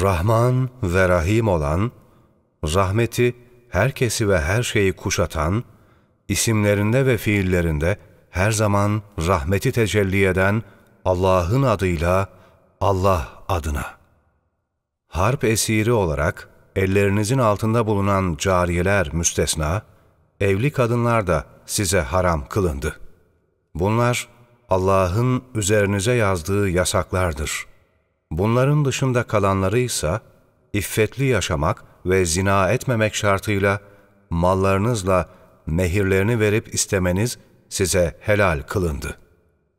Rahman ve Rahim olan, rahmeti herkesi ve her şeyi kuşatan, isimlerinde ve fiillerinde her zaman rahmeti tecelli eden Allah'ın adıyla Allah adına. Harp esiri olarak ellerinizin altında bulunan cariyeler müstesna, evli kadınlar da size haram kılındı. Bunlar Allah'ın üzerinize yazdığı yasaklardır. Bunların dışında kalanları ise iffetli yaşamak ve zina etmemek şartıyla mallarınızla mehirlerini verip istemeniz size helal kılındı.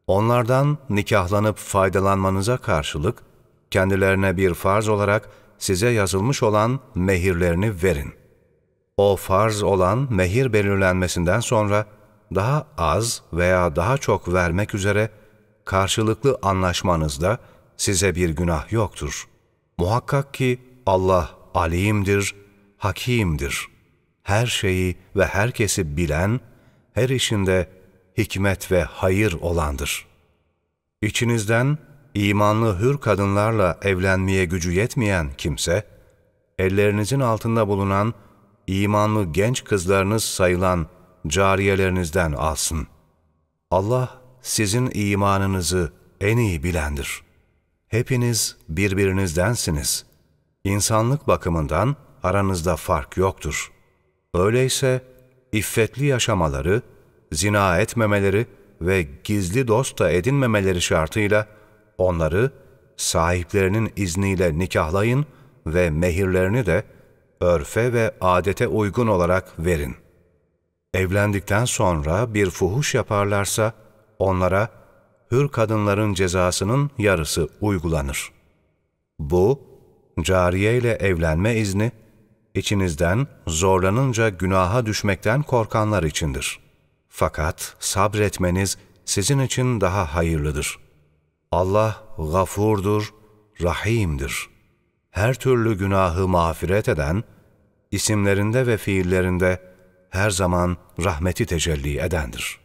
Onlardan nikahlanıp faydalanmanıza karşılık kendilerine bir farz olarak size yazılmış olan mehirlerini verin. O farz olan mehir belirlenmesinden sonra daha az veya daha çok vermek üzere karşılıklı anlaşmanızda size bir günah yoktur. Muhakkak ki Allah alimdir, hakimdir. Her şeyi ve herkesi bilen, her işinde hikmet ve hayır olandır. İçinizden imanlı hür kadınlarla evlenmeye gücü yetmeyen kimse, ellerinizin altında bulunan imanlı genç kızlarınız sayılan cariyelerinizden alsın. Allah sizin imanınızı en iyi bilendir. Hepiniz birbirinizdensiniz. İnsanlık bakımından aranızda fark yoktur. Öyleyse iffetli yaşamaları, zina etmemeleri ve gizli dost da edinmemeleri şartıyla onları sahiplerinin izniyle nikahlayın ve mehirlerini de örfe ve adete uygun olarak verin. Evlendikten sonra bir fuhuş yaparlarsa onlara hür kadınların cezasının yarısı uygulanır. Bu, cariye ile evlenme izni, içinizden zorlanınca günaha düşmekten korkanlar içindir. Fakat sabretmeniz sizin için daha hayırlıdır. Allah gafurdur, rahimdir. Her türlü günahı mağfiret eden, isimlerinde ve fiillerinde her zaman rahmeti tecelli edendir.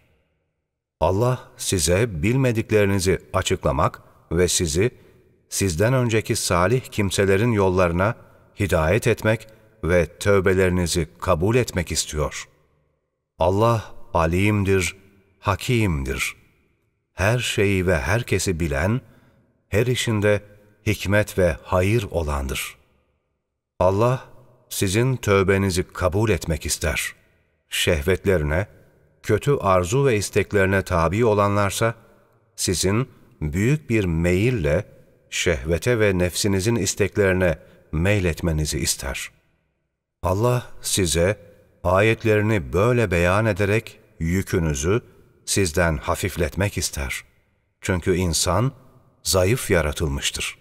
Allah size bilmediklerinizi açıklamak ve sizi sizden önceki salih kimselerin yollarına hidayet etmek ve tövbelerinizi kabul etmek istiyor. Allah alimdir, hakimdir. Her şeyi ve herkesi bilen, her işinde hikmet ve hayır olandır. Allah sizin tövbenizi kabul etmek ister. Şehvetlerine, kötü arzu ve isteklerine tabi olanlarsa, sizin büyük bir meyille şehvete ve nefsinizin isteklerine meyletmenizi ister. Allah size ayetlerini böyle beyan ederek yükünüzü sizden hafifletmek ister. Çünkü insan zayıf yaratılmıştır.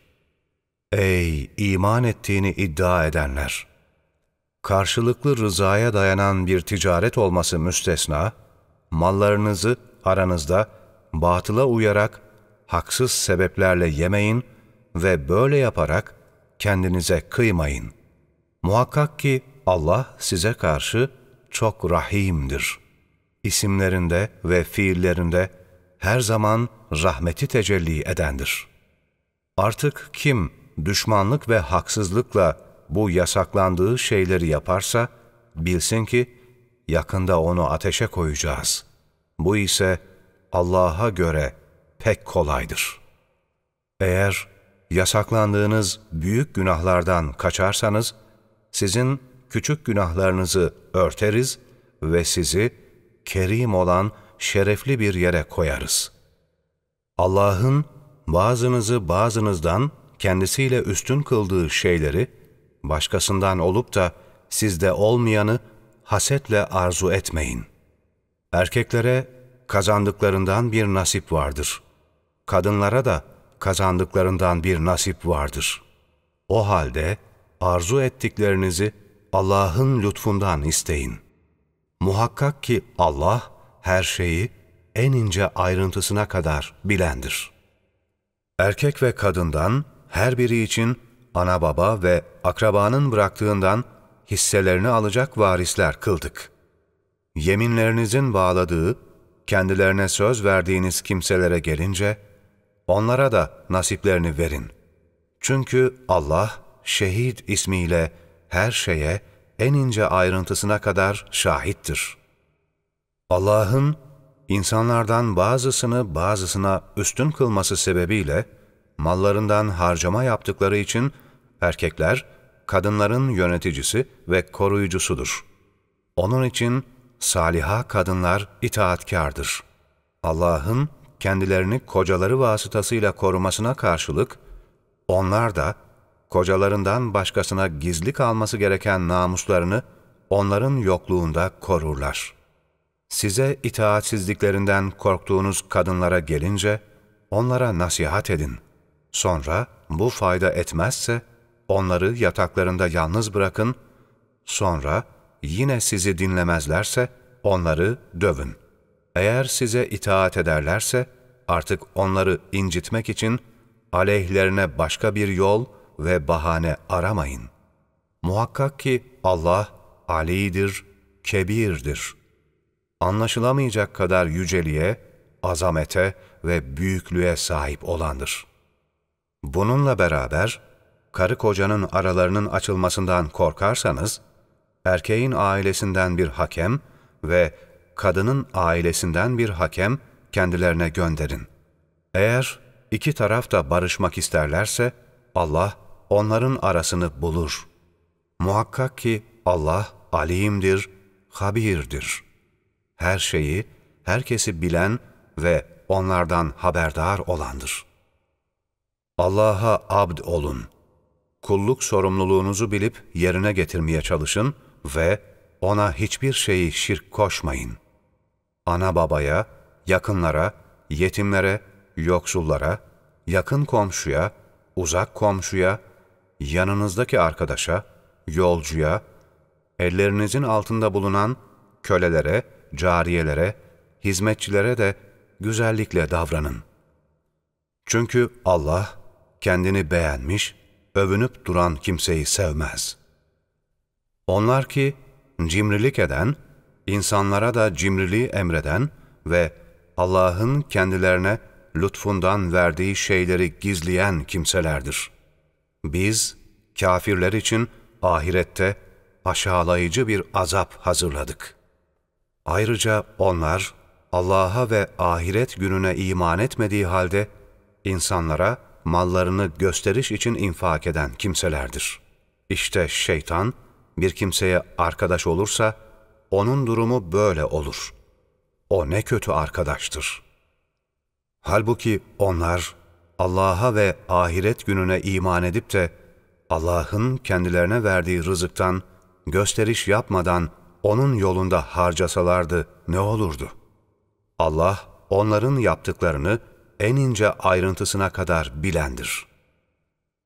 Ey iman ettiğini iddia edenler! Karşılıklı rızaya dayanan bir ticaret olması müstesna, mallarınızı aranızda batıla uyarak haksız sebeplerle yemeyin ve böyle yaparak kendinize kıymayın. Muhakkak ki Allah size karşı çok rahimdir. İsimlerinde ve fiillerinde her zaman rahmeti tecelli edendir. Artık kim düşmanlık ve haksızlıkla bu yasaklandığı şeyleri yaparsa, bilsin ki yakında onu ateşe koyacağız. Bu ise Allah'a göre pek kolaydır. Eğer yasaklandığınız büyük günahlardan kaçarsanız, sizin küçük günahlarınızı örteriz ve sizi kerim olan şerefli bir yere koyarız. Allah'ın bazınızı bazınızdan kendisiyle üstün kıldığı şeyleri, başkasından olup da sizde olmayanı hasetle arzu etmeyin. Erkeklere kazandıklarından bir nasip vardır. Kadınlara da kazandıklarından bir nasip vardır. O halde arzu ettiklerinizi Allah'ın lütfundan isteyin. Muhakkak ki Allah her şeyi en ince ayrıntısına kadar bilendir. Erkek ve kadından her biri için ana baba ve akrabanın bıraktığından hisselerini alacak varisler kıldık. Yeminlerinizin bağladığı, kendilerine söz verdiğiniz kimselere gelince, onlara da nasiplerini verin. Çünkü Allah şehit ismiyle her şeye en ince ayrıntısına kadar şahittir. Allah'ın insanlardan bazısını bazısına üstün kılması sebebiyle mallarından harcama yaptıkları için erkekler kadınların yöneticisi ve koruyucusudur. Onun için saliha kadınlar itaatkardır. Allah'ın kendilerini kocaları vasıtasıyla korumasına karşılık, onlar da kocalarından başkasına gizli kalması gereken namuslarını onların yokluğunda korurlar. Size itaatsizliklerinden korktuğunuz kadınlara gelince, onlara nasihat edin. Sonra bu fayda etmezse, onları yataklarında yalnız bırakın, sonra yine sizi dinlemezlerse, onları dövün. Eğer size itaat ederlerse, artık onları incitmek için aleyhlerine başka bir yol ve bahane aramayın. Muhakkak ki Allah alidir, kebirdir. Anlaşılamayacak kadar yüceliğe, azamete ve büyüklüğe sahip olandır. Bununla beraber, karı kocanın aralarının açılmasından korkarsanız, erkeğin ailesinden bir hakem ve kadının ailesinden bir hakem kendilerine gönderin. Eğer iki taraf da barışmak isterlerse, Allah onların arasını bulur. Muhakkak ki Allah alimdir, habirdir. Her şeyi, herkesi bilen ve onlardan haberdar olandır. Allah'a abd olun. Kulluk sorumluluğunuzu bilip yerine getirmeye çalışın ve ona hiçbir şeyi şirk koşmayın. Ana babaya, yakınlara, yetimlere, yoksullara, yakın komşuya, uzak komşuya, yanınızdaki arkadaşa, yolcuya, ellerinizin altında bulunan kölelere, cariyelere, hizmetçilere de güzellikle davranın. Çünkü Allah kendini beğenmiş, övünüp duran kimseyi sevmez. Onlar ki cimrilik eden, insanlara da cimriliği emreden ve Allah'ın kendilerine lütfundan verdiği şeyleri gizleyen kimselerdir. Biz, kafirler için ahirette aşağılayıcı bir azap hazırladık. Ayrıca onlar, Allah'a ve ahiret gününe iman etmediği halde, insanlara mallarını gösteriş için infak eden kimselerdir. İşte şeytan, bir kimseye arkadaş olursa, onun durumu böyle olur. O ne kötü arkadaştır. Halbuki onlar Allah'a ve ahiret gününe iman edip de Allah'ın kendilerine verdiği rızıktan gösteriş yapmadan O'nun yolunda harcasalardı ne olurdu? Allah onların yaptıklarını en ince ayrıntısına kadar bilendir.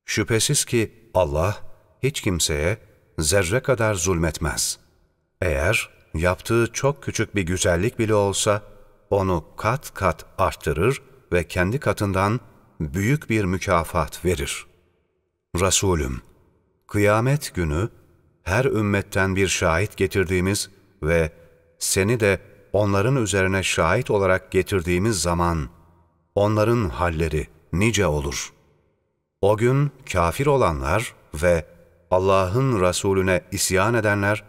Şüphesiz ki Allah hiç kimseye zerre kadar zulmetmez. Eğer yaptığı çok küçük bir güzellik bile olsa, onu kat kat arttırır ve kendi katından büyük bir mükafat verir. Resulüm, kıyamet günü her ümmetten bir şahit getirdiğimiz ve seni de onların üzerine şahit olarak getirdiğimiz zaman onların halleri nice olur. O gün kafir olanlar ve Allah'ın Resulüne isyan edenler,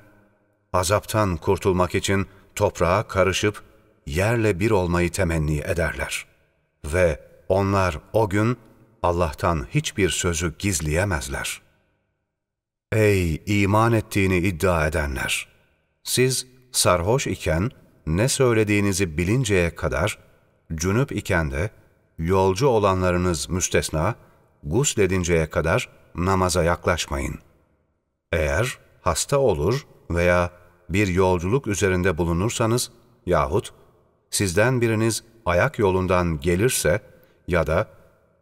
azaptan kurtulmak için toprağa karışıp yerle bir olmayı temenni ederler. Ve onlar o gün Allah'tan hiçbir sözü gizleyemezler. Ey iman ettiğini iddia edenler! Siz sarhoş iken ne söylediğinizi bilinceye kadar, cünüp iken de yolcu olanlarınız müstesna, gusledinceye kadar namaza yaklaşmayın. Eğer hasta olur veya bir yolculuk üzerinde bulunursanız yahut sizden biriniz ayak yolundan gelirse ya da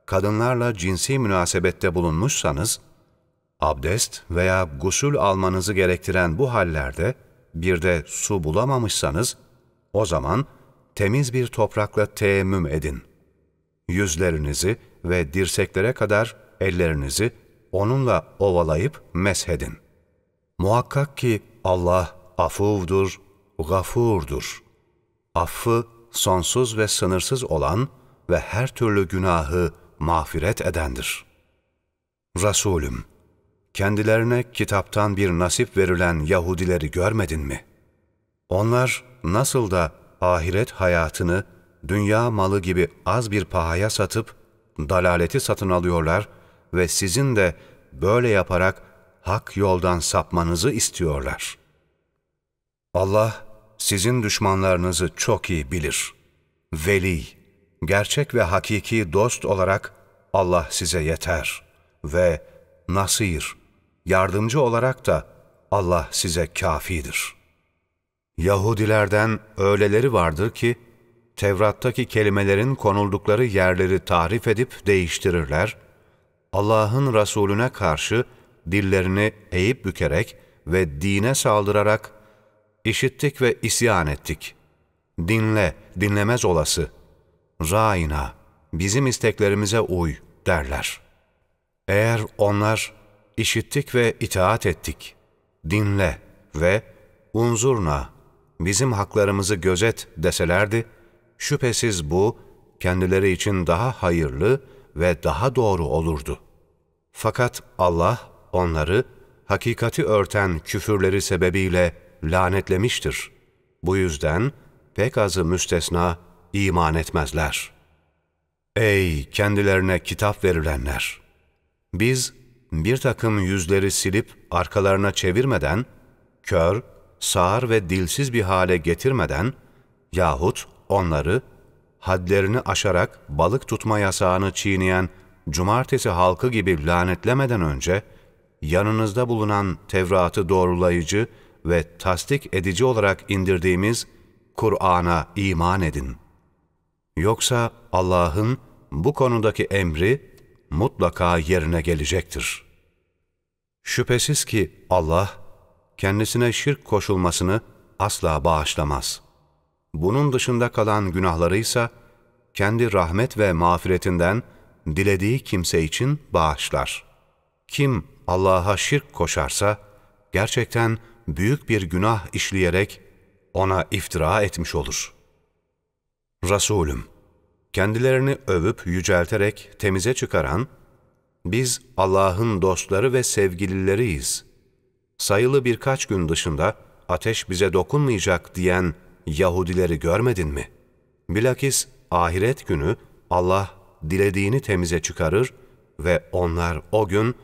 kadınlarla cinsi münasebette bulunmuşsanız, abdest veya gusül almanızı gerektiren bu hallerde bir de su bulamamışsanız, o zaman temiz bir toprakla teemmüm edin. Yüzlerinizi ve dirseklere kadar ellerinizi onunla ovalayıp meshedin. Muhakkak ki Allah afuvdur, gafurdur. Affı sonsuz ve sınırsız olan ve her türlü günahı mağfiret edendir. Resulüm, kendilerine kitaptan bir nasip verilen Yahudileri görmedin mi? Onlar nasıl da ahiret hayatını dünya malı gibi az bir pahaya satıp dalaleti satın alıyorlar ve sizin de böyle yaparak hak yoldan sapmanızı istiyorlar. Allah sizin düşmanlarınızı çok iyi bilir. Veli, gerçek ve hakiki dost olarak Allah size yeter ve nasir, yardımcı olarak da Allah size kafidir. Yahudilerden öyleleri vardır ki, Tevrat'taki kelimelerin konuldukları yerleri tarif edip değiştirirler, Allah'ın Resulüne karşı dillerini eğip bükerek ve dine saldırarak, işittik ve isyan ettik. Dinle, dinlemez olası. Râina, bizim isteklerimize uy derler. Eğer onlar, işittik ve itaat ettik, dinle ve unzurna, bizim haklarımızı gözet deselerdi, şüphesiz bu, kendileri için daha hayırlı ve daha doğru olurdu. Fakat Allah onları, hakikati örten küfürleri sebebiyle lanetlemiştir. Bu yüzden pek azı müstesna iman etmezler. Ey kendilerine kitap verilenler! Biz bir takım yüzleri silip arkalarına çevirmeden, kör, sağır ve dilsiz bir hale getirmeden yahut onları hadlerini aşarak balık tutma yasağını çiğneyen cumartesi halkı gibi lanetlemeden önce, yanınızda bulunan Tevrat'ı doğrulayıcı ve tasdik edici olarak indirdiğimiz Kur'an'a iman edin. Yoksa Allah'ın bu konudaki emri mutlaka yerine gelecektir. Şüphesiz ki Allah, kendisine şirk koşulmasını asla bağışlamaz. Bunun dışında kalan günahları ise kendi rahmet ve mağfiretinden dilediği kimse için bağışlar. Kim Allah'a şirk koşarsa, gerçekten büyük bir günah işleyerek ona iftira etmiş olur. Resulüm, kendilerini övüp yücelterek temize çıkaran, biz Allah'ın dostları ve sevgilileriyiz. Sayılı birkaç gün dışında ateş bize dokunmayacak diyen Yahudileri görmedin mi? Bilakis ahiret günü Allah dilediğini temize çıkarır ve onlar o gün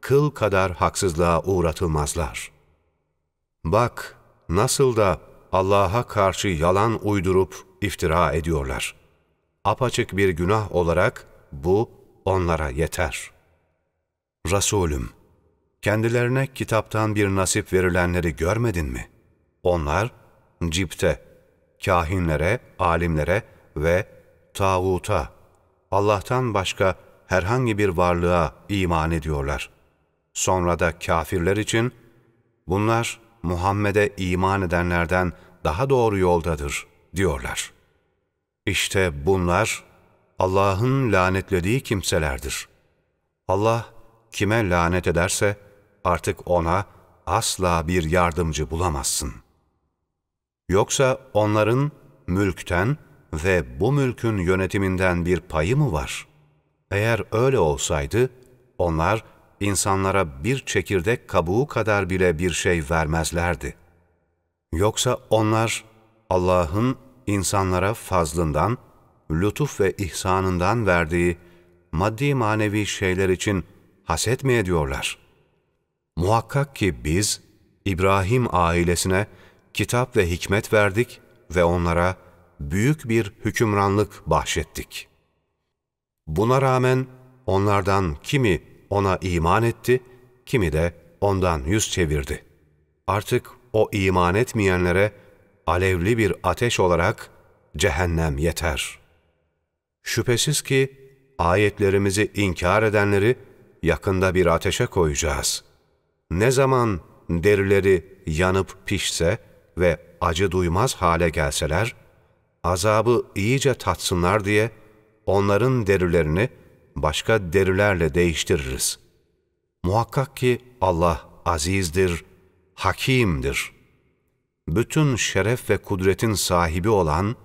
kıl kadar haksızlığa uğratılmazlar. Bak nasıl da Allah'a karşı yalan uydurup iftira ediyorlar. Apaçık bir günah olarak bu onlara yeter. Resulüm, kendilerine kitaptan bir nasip verilenleri görmedin mi? Onlar, cipte, kahinlere, alimlere ve tağuta, Allah'tan başka herhangi bir varlığa iman ediyorlar. Sonra da kafirler için, bunlar Muhammed'e iman edenlerden daha doğru yoldadır diyorlar. İşte bunlar Allah'ın lanetlediği kimselerdir. Allah kime lanet ederse artık ona asla bir yardımcı bulamazsın. Yoksa onların mülkten ve bu mülkün yönetiminden bir payı mı var? Eğer öyle olsaydı, onlar insanlara bir çekirdek kabuğu kadar bile bir şey vermezlerdi. Yoksa onlar Allah'ın insanlara fazlından, lütuf ve ihsanından verdiği maddi manevi şeyler için haset mi ediyorlar? Muhakkak ki biz İbrahim ailesine kitap ve hikmet verdik ve onlara büyük bir hükümranlık bahşettik. Buna rağmen onlardan kimi ona iman etti, kimi de ondan yüz çevirdi. Artık o iman etmeyenlere alevli bir ateş olarak cehennem yeter. Şüphesiz ki ayetlerimizi inkar edenleri yakında bir ateşe koyacağız. Ne zaman derileri yanıp pişse ve acı duymaz hale gelseler, azabı iyice tatsınlar diye onların derilerini başka derilerle değiştiririz. Muhakkak ki Allah azizdir, hakimdir. Bütün şeref ve kudretin sahibi olan,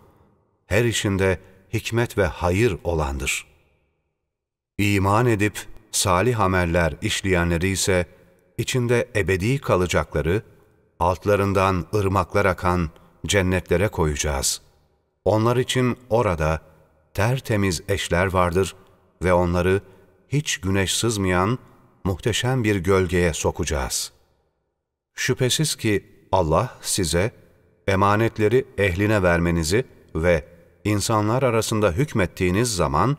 her işinde hikmet ve hayır olandır. İman edip salih ameller işleyenleri ise içinde ebedi kalacakları, altlarından ırmaklar akan cennetlere koyacağız. Onlar için orada tertemiz eşler vardır ve onları hiç güneş sızmayan muhteşem bir gölgeye sokacağız. Şüphesiz ki Allah size emanetleri ehline vermenizi ve insanlar arasında hükmettiğiniz zaman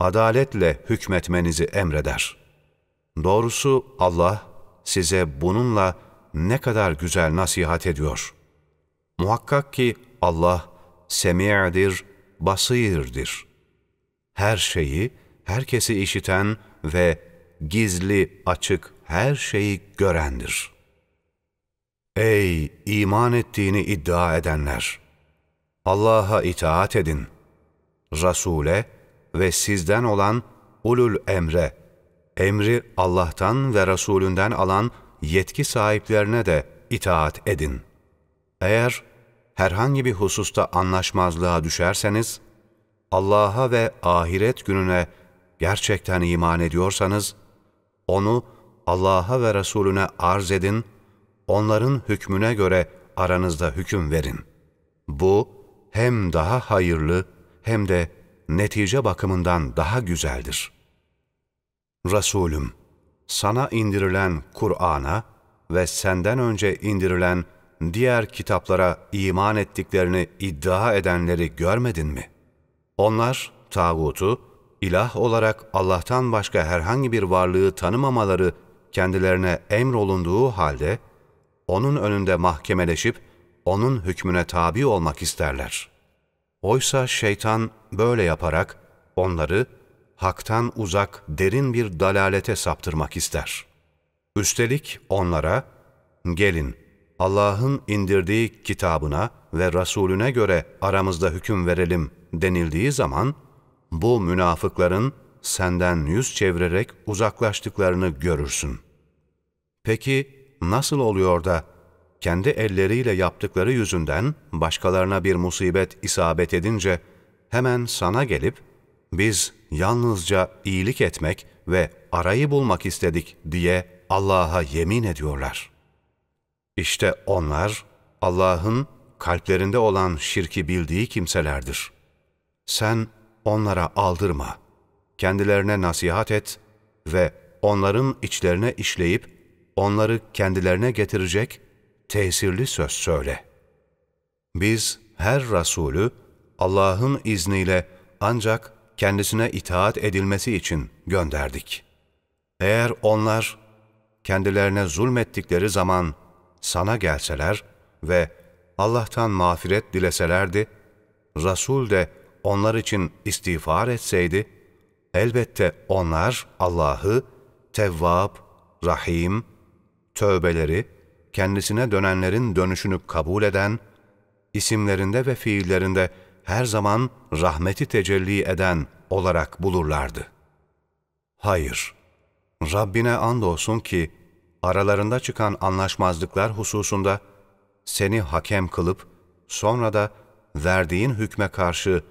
adaletle hükmetmenizi emreder. Doğrusu Allah size bununla ne kadar güzel nasihat ediyor. Muhakkak ki Allah semi'dir, basirdir. Her şeyi, herkesi işiten ve gizli, açık her şeyi görendir. Ey iman ettiğini iddia edenler! Allah'a itaat edin. Rasule ve sizden olan ulul emre, emri Allah'tan ve Resulünden alan yetki sahiplerine de itaat edin. Eğer herhangi bir hususta anlaşmazlığa düşerseniz, Allah'a ve ahiret gününe gerçekten iman ediyorsanız, onu Allah'a ve Resulüne arz edin, onların hükmüne göre aranızda hüküm verin. Bu hem daha hayırlı hem de netice bakımından daha güzeldir. Resulüm, sana indirilen Kur'an'a ve senden önce indirilen diğer kitaplara iman ettiklerini iddia edenleri görmedin mi? Onlar tağutu, ilah olarak Allah'tan başka herhangi bir varlığı tanımamaları kendilerine emrolunduğu halde, onun önünde mahkemeleşip, onun hükmüne tabi olmak isterler. Oysa şeytan böyle yaparak onları haktan uzak derin bir dalalete saptırmak ister. Üstelik onlara, gelin Allah'ın indirdiği kitabına ve Resulüne göre aramızda hüküm verelim denildiği zaman, bu münafıkların senden yüz çevirerek uzaklaştıklarını görürsün. Peki nasıl oluyor da kendi elleriyle yaptıkları yüzünden başkalarına bir musibet isabet edince hemen sana gelip biz yalnızca iyilik etmek ve arayı bulmak istedik diye Allah'a yemin ediyorlar. İşte onlar Allah'ın kalplerinde olan şirki bildiği kimselerdir. Sen onlara aldırma, kendilerine nasihat et ve onların içlerine işleyip onları kendilerine getirecek tesirli söz söyle. Biz her Resulü Allah'ın izniyle ancak kendisine itaat edilmesi için gönderdik. Eğer onlar kendilerine zulmettikleri zaman sana gelseler ve Allah'tan mağfiret dileselerdi, Resul de onlar için istiğfar etseydi, elbette onlar Allah'ı Tevvab, Rahim, tövbeleri, kendisine dönenlerin dönüşünü kabul eden, isimlerinde ve fiillerinde her zaman rahmeti tecelli eden olarak bulurlardı. Hayır, Rabbine andolsun ki aralarında çıkan anlaşmazlıklar hususunda seni hakem kılıp sonra da verdiğin hükme karşı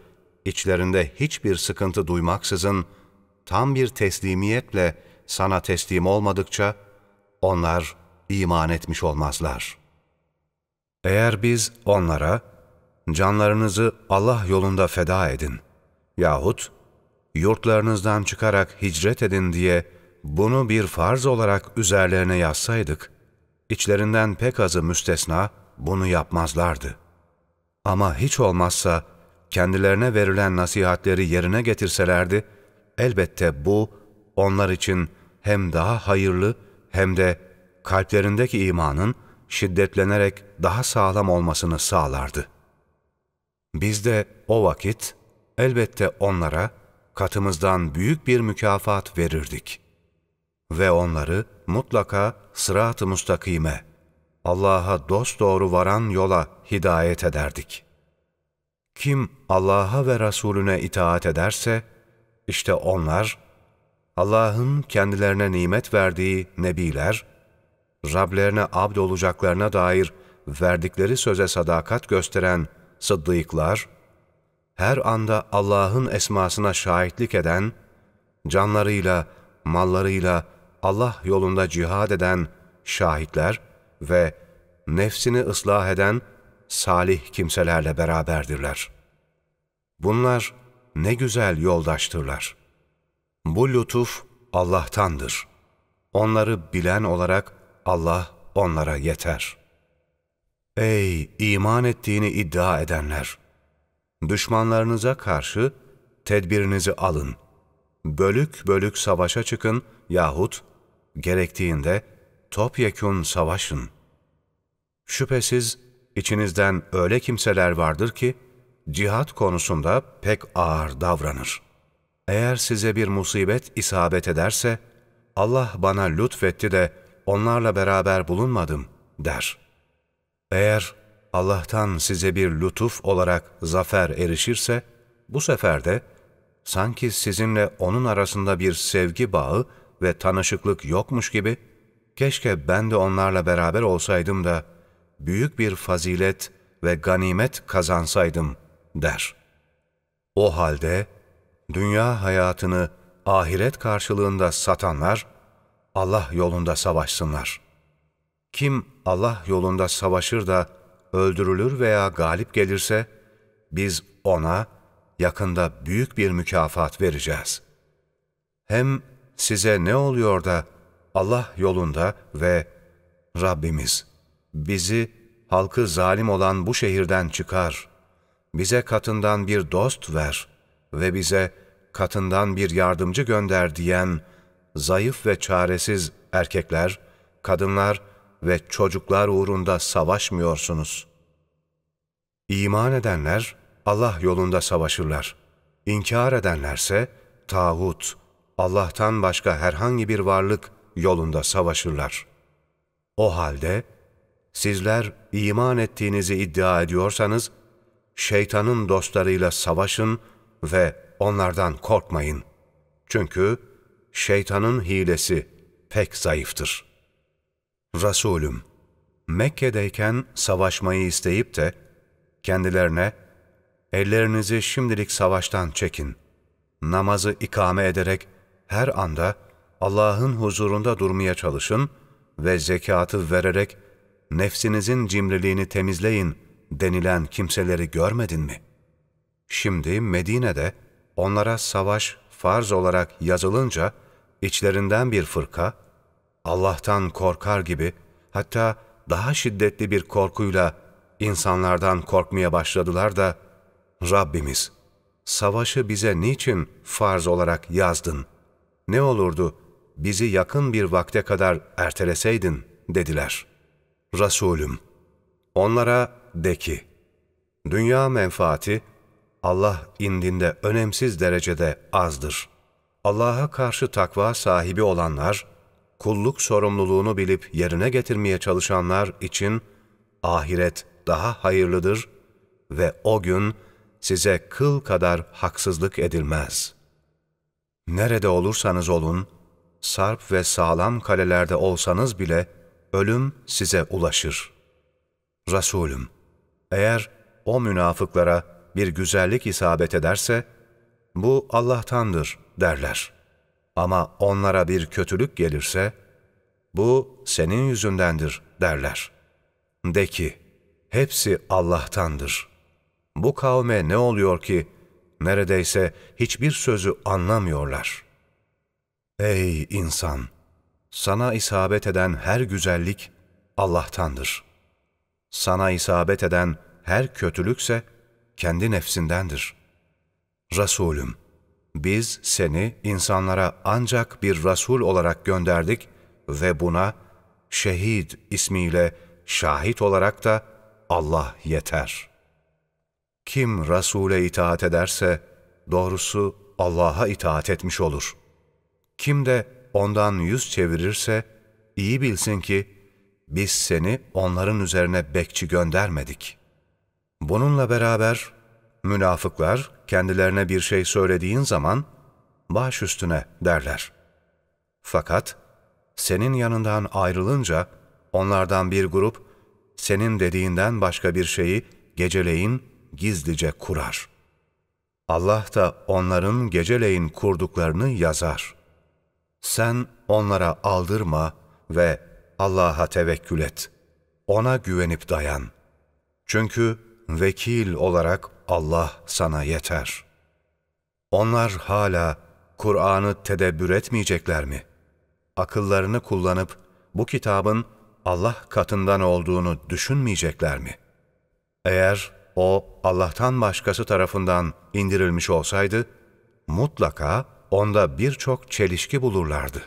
içlerinde hiçbir sıkıntı duymaksızın tam bir teslimiyetle sana teslim olmadıkça onlar iman etmiş olmazlar. Eğer biz onlara canlarınızı Allah yolunda feda edin yahut yurtlarınızdan çıkarak hicret edin diye bunu bir farz olarak üzerlerine yazsaydık, içlerinden pek azı müstesna bunu yapmazlardı. Ama hiç olmazsa kendilerine verilen nasihatleri yerine getirselerdi, elbette bu onlar için hem daha hayırlı hem de kalplerindeki imanın şiddetlenerek daha sağlam olmasını sağlardı. Biz de o vakit elbette onlara katımızdan büyük bir mükafat verirdik. Ve onları mutlaka sırat-ı mustakime, Allah'a dosdoğru varan yola hidayet ederdik. Kim Allah'a ve Resulüne itaat ederse, işte onlar, Allah'ın kendilerine nimet verdiği nebiler, Rablerine abd olacaklarına dair verdikleri söze sadakat gösteren sıddıklar, her anda Allah'ın esmasına şahitlik eden, canlarıyla, mallarıyla Allah yolunda cihad eden şahitler ve nefsini ıslah eden salih kimselerle beraberdirler. Bunlar ne güzel yoldaştırlar. Bu lütuf Allah'tandır. Onları bilen olarak Allah onlara yeter. Ey iman ettiğini iddia edenler! Düşmanlarınıza karşı tedbirinizi alın. Bölük bölük savaşa çıkın yahut gerektiğinde topyekun savaşın. Şüphesiz içinizden öyle kimseler vardır ki, cihat konusunda pek ağır davranır. Eğer size bir musibet isabet ederse, Allah bana lütfetti de onlarla beraber bulunmadım der. Eğer Allah'tan size bir lütuf olarak zafer erişirse, bu sefer de sanki sizinle onun arasında bir sevgi bağı ve tanışıklık yokmuş gibi, keşke ben de onlarla beraber olsaydım da büyük bir fazilet ve ganimet kazansaydım der. O halde dünya hayatını ahiret karşılığında satanlar Allah yolunda savaşsınlar. Kim Allah yolunda savaşır da öldürülür veya galip gelirse biz ona yakında büyük bir mükafat vereceğiz. Hem size ne oluyor da Allah yolunda ve Rabbimiz bizi halkı zalim olan bu şehirden çıkar, bize katından bir dost ver ve bize katından bir yardımcı gönder diyen zayıf ve çaresiz erkekler, kadınlar ve çocuklar uğrunda savaşmıyorsunuz. İman edenler Allah yolunda savaşırlar. İnkar edenlerse tağut, Allah'tan başka herhangi bir varlık yolunda savaşırlar. O halde sizler iman ettiğinizi iddia ediyorsanız, şeytanın dostlarıyla savaşın ve onlardan korkmayın. Çünkü şeytanın hilesi pek zayıftır. Resulüm, Mekke'deyken savaşmayı isteyip de kendilerine ellerinizi şimdilik savaştan çekin, namazı ikame ederek her anda Allah'ın huzurunda durmaya çalışın ve zekatı vererek nefsinizin cimriliğini temizleyin denilen kimseleri görmedin mi? Şimdi Medine'de onlara savaş farz olarak yazılınca içlerinden bir fırka, Allah'tan korkar gibi hatta daha şiddetli bir korkuyla insanlardan korkmaya başladılar da Rabbimiz savaşı bize niçin farz olarak yazdın? Ne olurdu bizi yakın bir vakte kadar erteleseydin dediler. Resulüm onlara de ki dünya menfaati Allah indinde önemsiz derecede azdır. Allah'a karşı takva sahibi olanlar, kulluk sorumluluğunu bilip yerine getirmeye çalışanlar için ahiret daha hayırlıdır ve o gün size kıl kadar haksızlık edilmez. Nerede olursanız olun, sarp ve sağlam kalelerde olsanız bile ölüm size ulaşır. Resulüm, eğer o münafıklara bir güzellik isabet ederse, bu Allah'tandır derler. Ama onlara bir kötülük gelirse, bu senin yüzündendir derler. De ki, hepsi Allah'tandır. Bu kavme ne oluyor ki, neredeyse hiçbir sözü anlamıyorlar. Ey insan! Sana isabet eden her güzellik Allah'tandır. Sana isabet eden her kötülükse kendi nefsindendir. Resulüm, biz seni insanlara ancak bir Resul olarak gönderdik ve buna şehit ismiyle şahit olarak da Allah yeter. Kim Resul'e itaat ederse doğrusu Allah'a itaat etmiş olur. Kim de ondan yüz çevirirse iyi bilsin ki biz seni onların üzerine bekçi göndermedik. Bununla beraber münafıklar kendilerine bir şey söylediğin zaman baş üstüne derler. Fakat senin yanından ayrılınca onlardan bir grup senin dediğinden başka bir şeyi geceleyin gizlice kurar. Allah da onların geceleyin kurduklarını yazar. Sen onlara aldırma ve Allah'a tevekkül et. Ona güvenip dayan. Çünkü vekil olarak Allah sana yeter. Onlar hala Kur'an'ı tedebbür etmeyecekler mi? Akıllarını kullanıp bu kitabın Allah katından olduğunu düşünmeyecekler mi? Eğer o Allah'tan başkası tarafından indirilmiş olsaydı, mutlaka onda birçok çelişki bulurlardı.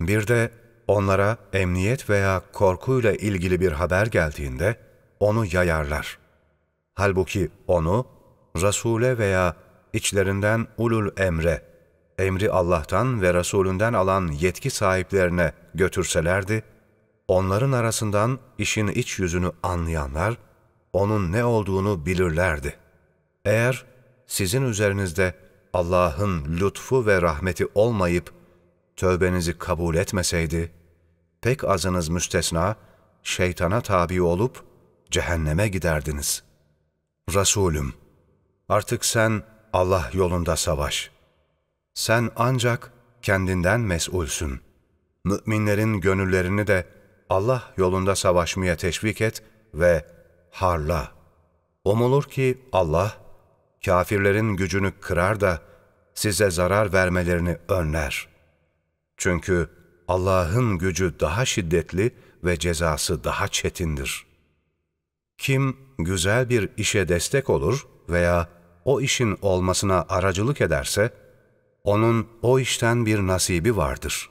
Bir de onlara emniyet veya korkuyla ilgili bir haber geldiğinde onu yayarlar. Halbuki onu Resul'e veya içlerinden ulul emre, emri Allah'tan ve Resulünden alan yetki sahiplerine götürselerdi, onların arasından işin iç yüzünü anlayanlar, onun ne olduğunu bilirlerdi. Eğer sizin üzerinizde Allah'ın lütfu ve rahmeti olmayıp tövbenizi kabul etmeseydi, pek azınız müstesna, şeytana tabi olup cehenneme giderdiniz. Resulüm, artık sen Allah yolunda savaş. Sen ancak kendinden mesulsün. Müminlerin gönüllerini de Allah yolunda savaşmaya teşvik et ve harla. Umulur ki Allah, kafirlerin gücünü kırar da size zarar vermelerini önler. Çünkü Allah'ın gücü daha şiddetli ve cezası daha çetindir. Kim güzel bir işe destek olur veya o işin olmasına aracılık ederse, onun o işten bir nasibi vardır.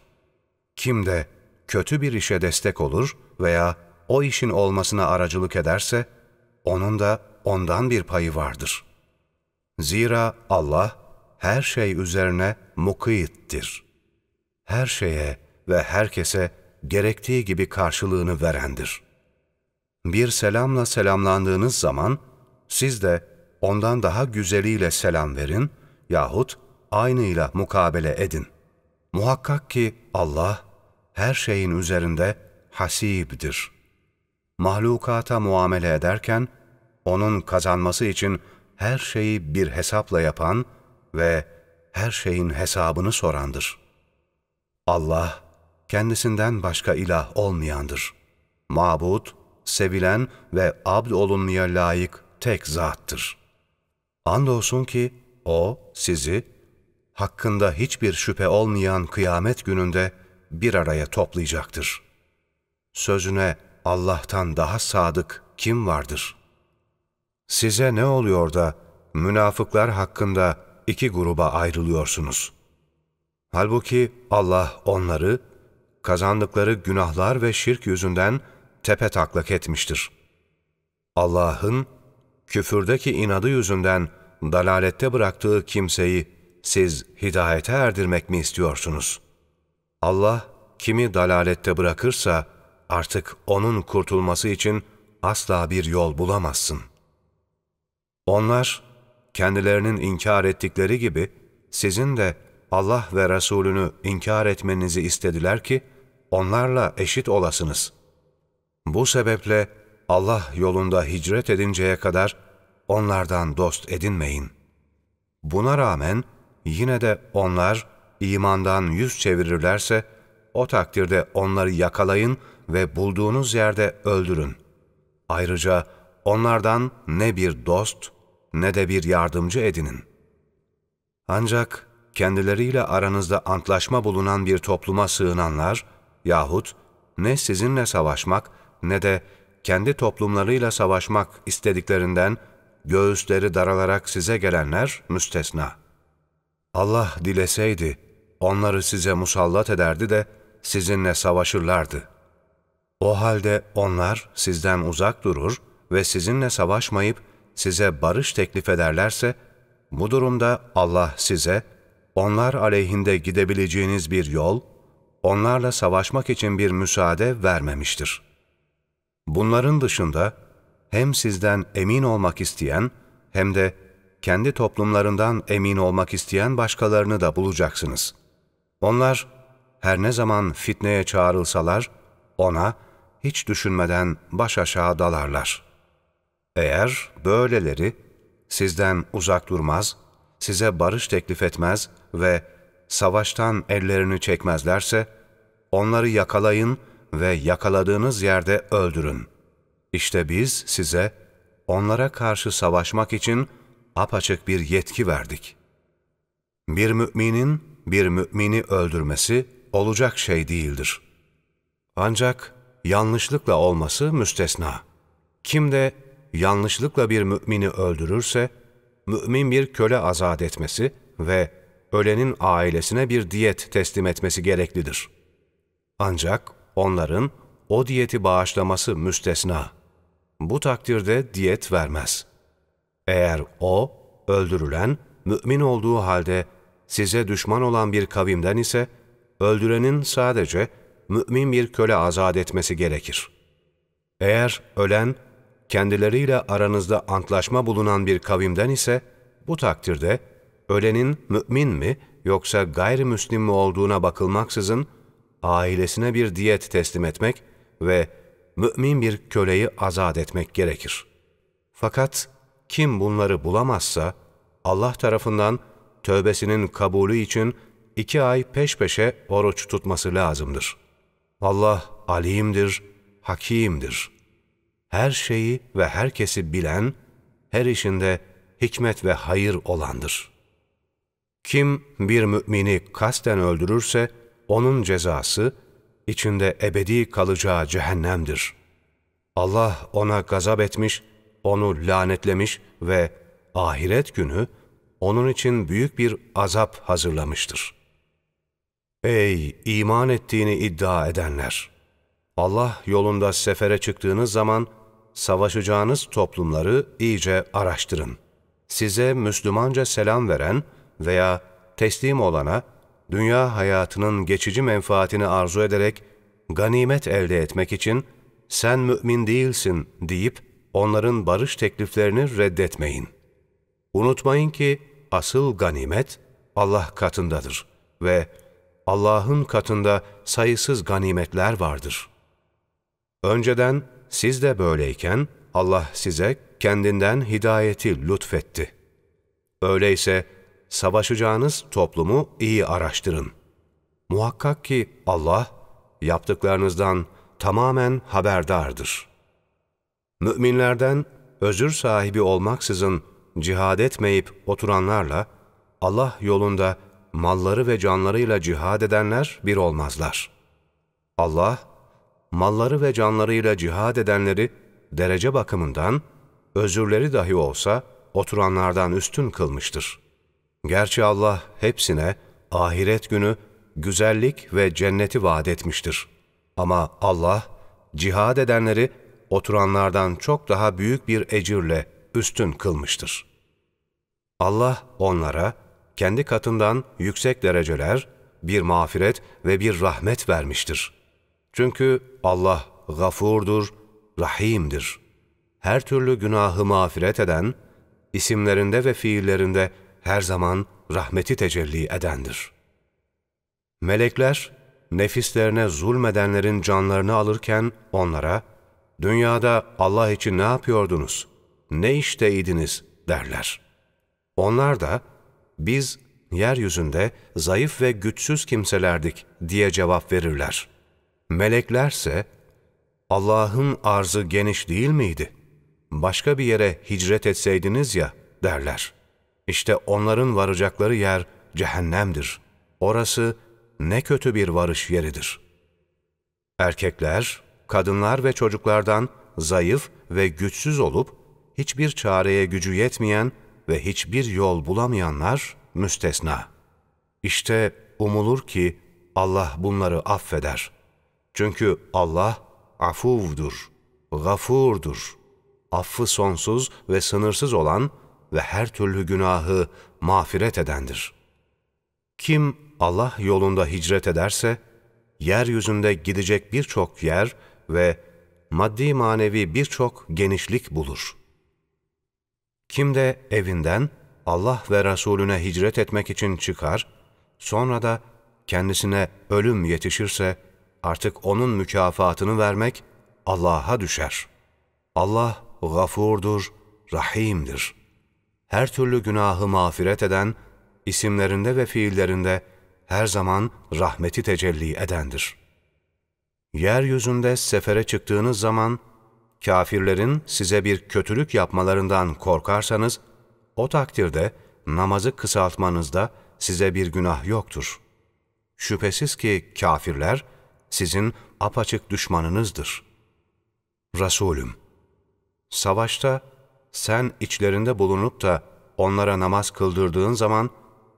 Kim de kötü bir işe destek olur veya o işin olmasına aracılık ederse, onun da ondan bir payı vardır. Zira Allah her şey üzerine mukiyittir. Her şeye ve herkese gerektiği gibi karşılığını verendir. Bir selamla selamlandığınız zaman, siz de ondan daha güzeliyle selam verin yahut aynıyla mukabele edin. Muhakkak ki Allah her şeyin üzerinde hasibdir. Mahlukata muamele ederken, onun kazanması için her şeyi bir hesapla yapan ve her şeyin hesabını sorandır. Allah, kendisinden başka ilah olmayandır. Mabut, sevilen ve abd olunmaya layık tek zattır. Andolsun ki O sizi, hakkında hiçbir şüphe olmayan kıyamet gününde bir araya toplayacaktır. Sözüne Allah'tan daha sadık kim vardır? Size ne oluyor da münafıklar hakkında iki gruba ayrılıyorsunuz? Halbuki Allah onları kazandıkları günahlar ve şirk yüzünden tepe taklak etmiştir. Allah'ın küfürdeki inadı yüzünden dalalette bıraktığı kimseyi siz hidayete erdirmek mi istiyorsunuz? Allah kimi dalalette bırakırsa artık onun kurtulması için asla bir yol bulamazsın. Onlar kendilerinin inkar ettikleri gibi sizin de Allah ve Resulünü inkar etmenizi istediler ki onlarla eşit olasınız. Bu sebeple Allah yolunda hicret edinceye kadar onlardan dost edinmeyin. Buna rağmen yine de onlar imandan yüz çevirirlerse o takdirde onları yakalayın ve bulduğunuz yerde öldürün. Ayrıca onlardan ne bir dost ne de bir yardımcı edinin. Ancak kendileriyle aranızda antlaşma bulunan bir topluma sığınanlar yahut ne sizinle savaşmak ne de kendi toplumlarıyla savaşmak istediklerinden göğüsleri daralarak size gelenler müstesna. Allah dileseydi onları size musallat ederdi de sizinle savaşırlardı. O halde onlar sizden uzak durur ve sizinle savaşmayıp size barış teklif ederlerse, bu durumda Allah size, onlar aleyhinde gidebileceğiniz bir yol, onlarla savaşmak için bir müsaade vermemiştir. Bunların dışında, hem sizden emin olmak isteyen, hem de kendi toplumlarından emin olmak isteyen başkalarını da bulacaksınız. Onlar, her ne zaman fitneye çağrılsalar, ona hiç düşünmeden baş aşağı dalarlar. Eğer böyleleri sizden uzak durmaz, size barış teklif etmez ve savaştan ellerini çekmezlerse, onları yakalayın ve yakaladığınız yerde öldürün. İşte biz size onlara karşı savaşmak için apaçık bir yetki verdik. Bir müminin bir mümini öldürmesi olacak şey değildir. Ancak yanlışlıkla olması müstesna. Kim de yanlışlıkla bir mümini öldürürse, mümin bir köle azat etmesi ve ölenin ailesine bir diyet teslim etmesi gereklidir. Ancak onların o diyeti bağışlaması müstesna. Bu takdirde diyet vermez. Eğer o, öldürülen, mümin olduğu halde size düşman olan bir kavimden ise, öldürenin sadece mümin bir köle azat etmesi gerekir. Eğer ölen, kendileriyle aranızda antlaşma bulunan bir kavimden ise, bu takdirde ölenin mümin mi yoksa gayrimüslim mi olduğuna bakılmaksızın, ailesine bir diyet teslim etmek ve mümin bir köleyi azat etmek gerekir. Fakat kim bunları bulamazsa, Allah tarafından tövbesinin kabulü için iki ay peş peşe oruç tutması lazımdır. Allah alimdir, hakimdir. Her şeyi ve herkesi bilen, her işinde hikmet ve hayır olandır. Kim bir mümini kasten öldürürse, onun cezası, içinde ebedi kalacağı cehennemdir. Allah ona gazap etmiş, onu lanetlemiş ve ahiret günü onun için büyük bir azap hazırlamıştır. Ey iman ettiğini iddia edenler! Allah yolunda sefere çıktığınız zaman savaşacağınız toplumları iyice araştırın. Size Müslümanca selam veren veya teslim olana dünya hayatının geçici menfaatini arzu ederek ganimet elde etmek için sen mümin değilsin deyip onların barış tekliflerini reddetmeyin. Unutmayın ki asıl ganimet Allah katındadır ve Allah'ın katında sayısız ganimetler vardır. Önceden siz de böyleyken Allah size kendinden hidayeti lütfetti. Öyleyse savaşacağınız toplumu iyi araştırın. Muhakkak ki Allah yaptıklarınızdan tamamen haberdardır. Müminlerden özür sahibi olmaksızın cihad etmeyip oturanlarla Allah yolunda malları ve canlarıyla cihad edenler bir olmazlar. Allah, malları ve canlarıyla cihad edenleri derece bakımından özürleri dahi olsa oturanlardan üstün kılmıştır. Gerçi Allah hepsine ahiret günü güzellik ve cenneti vaat etmiştir. Ama Allah cihad edenleri oturanlardan çok daha büyük bir ecirle üstün kılmıştır. Allah onlara kendi katından yüksek dereceler, bir mağfiret ve bir rahmet vermiştir. Çünkü Allah gafurdur, rahimdir. Her türlü günahı mağfiret eden, isimlerinde ve fiillerinde her zaman rahmeti tecelli edendir. Melekler, nefislerine zulmedenlerin canlarını alırken onlara, dünyada Allah için ne yapıyordunuz, ne işteydiniz derler. Onlar da, biz yeryüzünde zayıf ve güçsüz kimselerdik diye cevap verirler. Meleklerse, Allah'ın arzı geniş değil miydi? Başka bir yere hicret etseydiniz ya derler. İşte onların varacakları yer cehennemdir. Orası ne kötü bir varış yeridir. Erkekler, kadınlar ve çocuklardan zayıf ve güçsüz olup, hiçbir çareye gücü yetmeyen ve hiçbir yol bulamayanlar müstesna. İşte umulur ki Allah bunları affeder. Çünkü Allah afuvdur, gafurdur. Affı sonsuz ve sınırsız olan ve her türlü günahı mağfiret edendir. Kim Allah yolunda hicret ederse, yeryüzünde gidecek birçok yer ve maddi manevi birçok genişlik bulur. Kim de evinden Allah ve Resulüne hicret etmek için çıkar, sonra da kendisine ölüm yetişirse, artık onun mükafatını vermek Allah'a düşer. Allah gafurdur, rahimdir.'' Her türlü günahı mağfiret eden, isimlerinde ve fiillerinde her zaman rahmeti tecelli edendir. Yeryüzünde sefere çıktığınız zaman, kafirlerin size bir kötülük yapmalarından korkarsanız, o takdirde namazı kısaltmanızda size bir günah yoktur. Şüphesiz ki kafirler sizin apaçık düşmanınızdır. Resulüm, savaşta sen içlerinde bulunup da onlara namaz kıldırdığın zaman,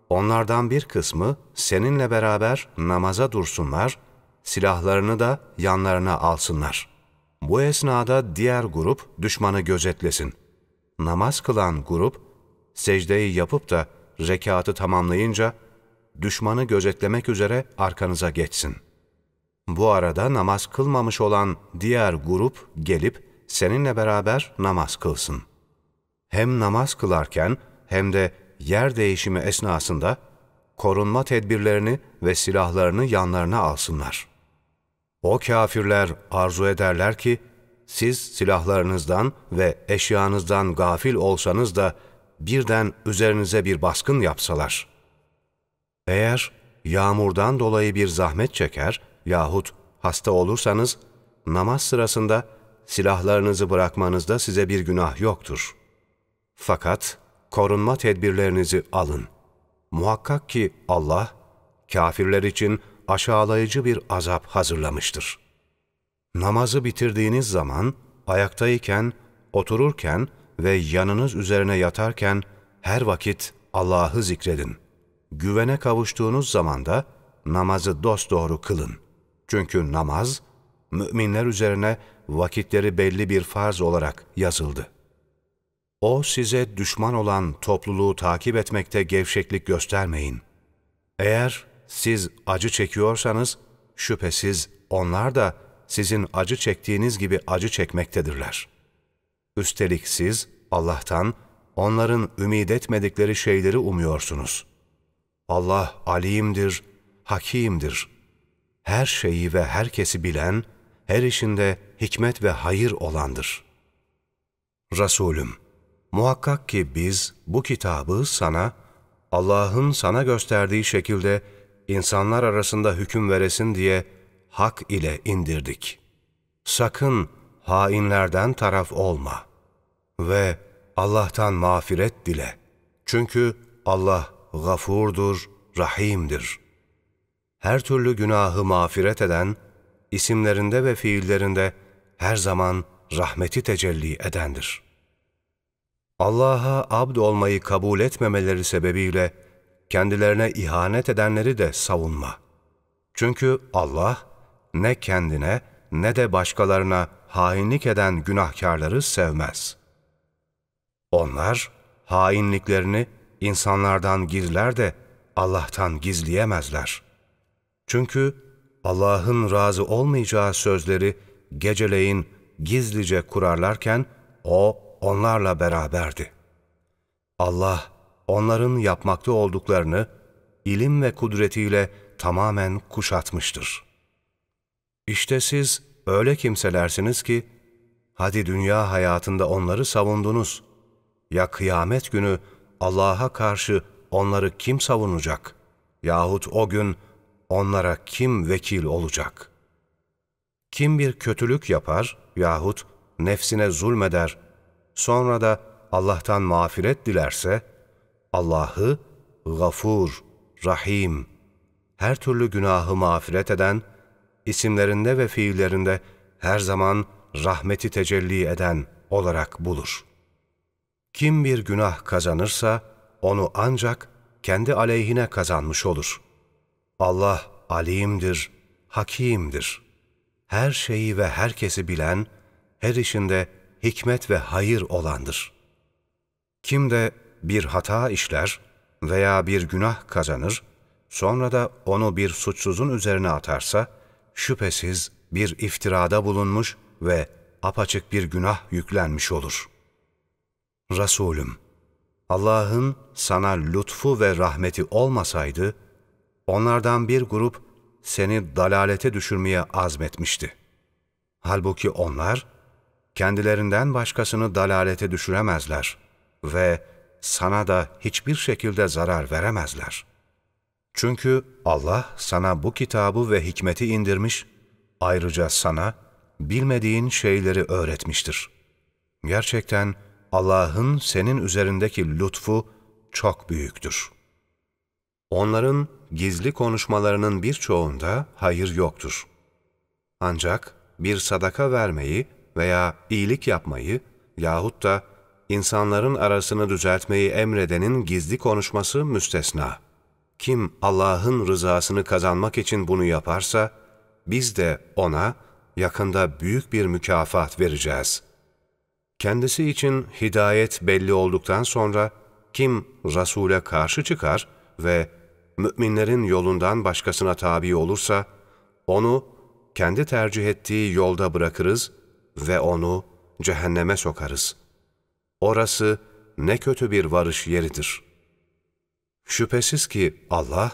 onlardan bir kısmı seninle beraber namaza dursunlar, silahlarını da yanlarına alsınlar. Bu esnada diğer grup düşmanı gözetlesin. Namaz kılan grup, secdeyi yapıp da rekatı tamamlayınca, düşmanı gözetlemek üzere arkanıza geçsin. Bu arada namaz kılmamış olan diğer grup gelip seninle beraber namaz kılsın. Hem namaz kılarken hem de yer değişimi esnasında korunma tedbirlerini ve silahlarını yanlarına alsınlar. O kafirler arzu ederler ki, siz silahlarınızdan ve eşyanızdan gafil olsanız da birden üzerinize bir baskın yapsalar. Eğer yağmurdan dolayı bir zahmet çeker yahut hasta olursanız, namaz sırasında silahlarınızı bırakmanızda size bir günah yoktur. Fakat korunma tedbirlerinizi alın. Muhakkak ki Allah, kafirler için aşağılayıcı bir azap hazırlamıştır. Namazı bitirdiğiniz zaman, ayaktayken, otururken ve yanınız üzerine yatarken her vakit Allah'ı zikredin. Güvene kavuştuğunuz zaman da namazı dosdoğru kılın. Çünkü namaz, müminler üzerine vakitleri belli bir farz olarak yazıldı. O size düşman olan topluluğu takip etmekte gevşeklik göstermeyin. Eğer siz acı çekiyorsanız, şüphesiz onlar da sizin acı çektiğiniz gibi acı çekmektedirler. Üstelik siz Allah'tan onların ümid etmedikleri şeyleri umuyorsunuz. Allah alimdir, hakimdir. Her şeyi ve herkesi bilen, her işinde hikmet ve hayır olandır. Resulüm, muhakkak ki biz bu kitabı sana, Allah'ın sana gösterdiği şekilde insanlar arasında hüküm veresin diye hak ile indirdik. Sakın hainlerden taraf olma ve Allah'tan mağfiret dile. Çünkü Allah gafurdur, rahimdir. Her türlü günahı mağfiret eden, isimlerinde ve fiillerinde her zaman rahmeti tecelli edendir. Allah'a abd olmayı kabul etmemeleri sebebiyle kendilerine ihanet edenleri de savunma. Çünkü Allah ne kendine ne de başkalarına hainlik eden günahkarları sevmez. Onlar hainliklerini insanlardan gizler de Allah'tan gizleyemezler. Çünkü Allah'ın razı olmayacağı sözleri geceleyin gizlice kurarlarken O onlarla beraberdi. Allah onların yapmakta olduklarını ilim ve kudretiyle tamamen kuşatmıştır. İşte siz öyle kimselersiniz ki, hadi dünya hayatında onları savundunuz. Ya kıyamet günü Allah'a karşı onları kim savunacak? Yahut o gün onlara kim vekil olacak? Kim bir kötülük yapar yahut nefsine zulmeder, sonra da Allah'tan mağfiret dilerse, Allah'ı gafur, rahim, her türlü günahı mağfiret eden, isimlerinde ve fiillerinde her zaman rahmeti tecelli eden olarak bulur. Kim bir günah kazanırsa, onu ancak kendi aleyhine kazanmış olur. Allah alimdir, hakimdir. Her şeyi ve herkesi bilen, her işinde hikmet ve hayır olandır. Kim de bir hata işler veya bir günah kazanır, sonra da onu bir suçsuzun üzerine atarsa, şüphesiz bir iftirada bulunmuş ve apaçık bir günah yüklenmiş olur. Resulüm, Allah'ın sana lütfu ve rahmeti olmasaydı, onlardan bir grup seni dalalete düşürmeye azmetmişti. Halbuki onlar, kendilerinden başkasını dalalete düşüremezler ve sana da hiçbir şekilde zarar veremezler. Çünkü Allah sana bu kitabı ve hikmeti indirmiş, ayrıca sana bilmediğin şeyleri öğretmiştir. Gerçekten Allah'ın senin üzerindeki lütfu çok büyüktür. Onların gizli konuşmalarının birçoğunda hayır yoktur. Ancak bir sadaka vermeyi veya iyilik yapmayı yahut da insanların arasını düzeltmeyi emredenin gizli konuşması müstesna. Kim Allah'ın rızasını kazanmak için bunu yaparsa, biz de ona yakında büyük bir mükafat vereceğiz. Kendisi için hidayet belli olduktan sonra, kim Resul'e karşı çıkar ve müminlerin yolundan başkasına tabi olursa, onu kendi tercih ettiği yolda bırakırız ve onu cehenneme sokarız. Orası ne kötü bir varış yeridir. Şüphesiz ki Allah,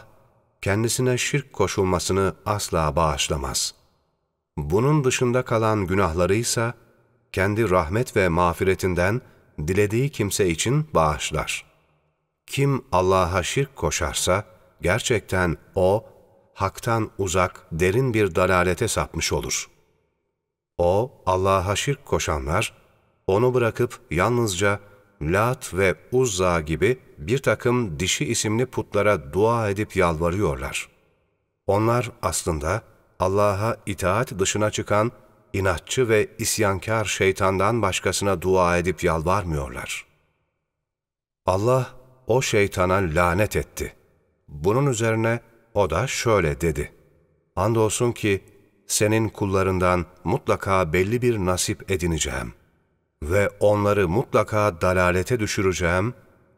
kendisine şirk koşulmasını asla bağışlamaz. Bunun dışında kalan günahları ise, kendi rahmet ve mağfiretinden dilediği kimse için bağışlar. Kim Allah'a şirk koşarsa, gerçekten o, haktan uzak, derin bir dalalete sapmış olur. O, Allah'a şirk koşanlar, onu bırakıp yalnızca Lat ve Uzza gibi bir takım dişi isimli putlara dua edip yalvarıyorlar. Onlar aslında Allah'a itaat dışına çıkan inatçı ve isyankar şeytandan başkasına dua edip yalvarmıyorlar. Allah o şeytana lanet etti. Bunun üzerine o da şöyle dedi. Andolsun ki senin kullarından mutlaka belli bir nasip edineceğim. Ve onları mutlaka dalalete düşüreceğim,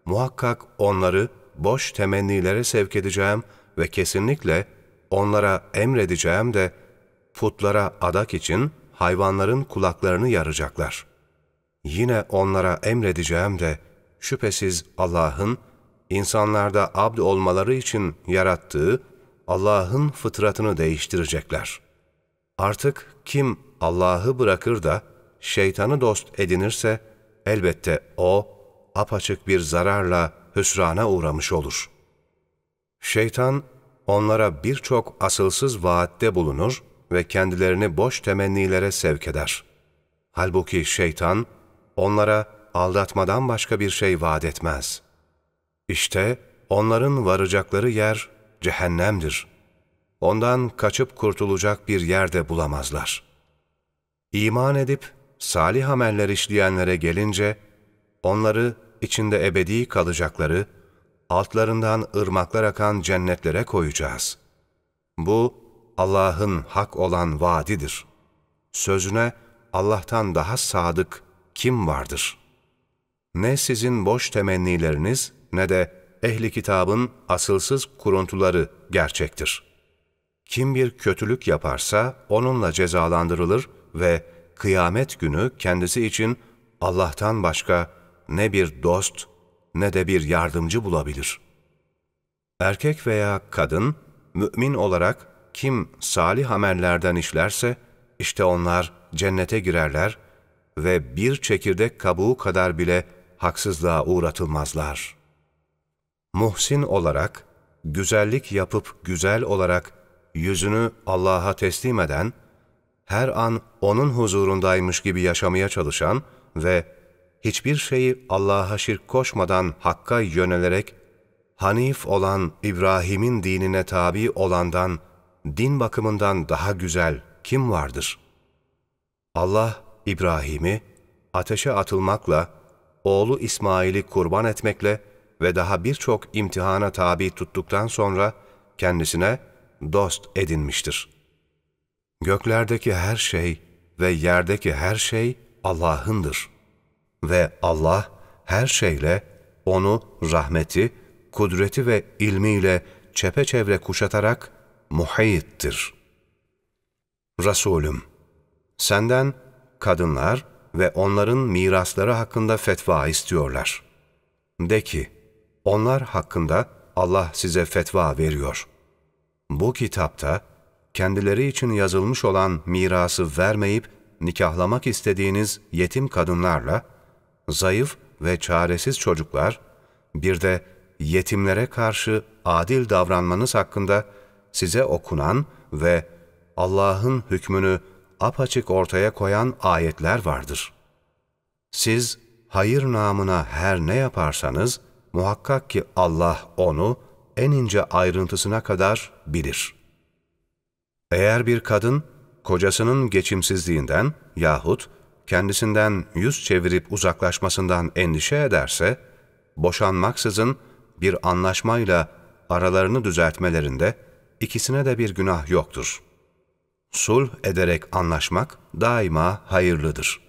muhakkak onları boş temennilere sevk edeceğim ve kesinlikle onlara emredeceğim de putlara adak için hayvanların kulaklarını yaracaklar. Yine onlara emredeceğim de şüphesiz Allah'ın insanlarda abd olmaları için yarattığı Allah'ın fıtratını değiştirecekler. Artık kim Allah'ı bırakır da şeytanı dost edinirse elbette o apaçık bir zararla hüsrana uğramış olur. Şeytan onlara birçok asılsız vaatte bulunur ve kendilerini boş temennilere sevk eder. Halbuki şeytan onlara aldatmadan başka bir şey vaat etmez. İşte onların varacakları yer cehennemdir. Ondan kaçıp kurtulacak bir yerde bulamazlar. İman edip salih ameller işleyenlere gelince, onları içinde ebedi kalacakları, altlarından ırmaklar akan cennetlere koyacağız. Bu, Allah'ın hak olan vaadidir. Sözüne Allah'tan daha sadık kim vardır? Ne sizin boş temennileriniz ne de ehli kitabın asılsız kuruntuları gerçektir. Kim bir kötülük yaparsa onunla cezalandırılır ve kıyamet günü kendisi için Allah'tan başka ne bir dost ne de bir yardımcı bulabilir. Erkek veya kadın, mümin olarak kim salih amellerden işlerse, işte onlar cennete girerler ve bir çekirdek kabuğu kadar bile haksızlığa uğratılmazlar. Muhsin olarak, güzellik yapıp güzel olarak yüzünü Allah'a teslim eden, her an O'nun huzurundaymış gibi yaşamaya çalışan ve hiçbir şeyi Allah'a şirk koşmadan Hakk'a yönelerek, Hanif olan İbrahim'in dinine tabi olandan, din bakımından daha güzel kim vardır? Allah İbrahim'i ateşe atılmakla, oğlu İsmail'i kurban etmekle ve daha birçok imtihana tabi tuttuktan sonra kendisine dost edinmiştir. Göklerdeki her şey ve yerdeki her şey Allah'ındır. Ve Allah her şeyle onu rahmeti, kudreti ve ilmiyle çepeçevre kuşatarak muhayyittir. Resulüm, senden kadınlar ve onların mirasları hakkında fetva istiyorlar. De ki, onlar hakkında Allah size fetva veriyor. Bu kitapta kendileri için yazılmış olan mirası vermeyip nikahlamak istediğiniz yetim kadınlarla, zayıf ve çaresiz çocuklar, bir de yetimlere karşı adil davranmanız hakkında size okunan ve Allah'ın hükmünü apaçık ortaya koyan ayetler vardır. Siz hayır namına her ne yaparsanız, muhakkak ki Allah onu en ince ayrıntısına kadar bilir. Eğer bir kadın, kocasının geçimsizliğinden yahut kendisinden yüz çevirip uzaklaşmasından endişe ederse, boşanmaksızın bir anlaşmayla aralarını düzeltmelerinde ikisine de bir günah yoktur. Sulh ederek anlaşmak daima hayırlıdır.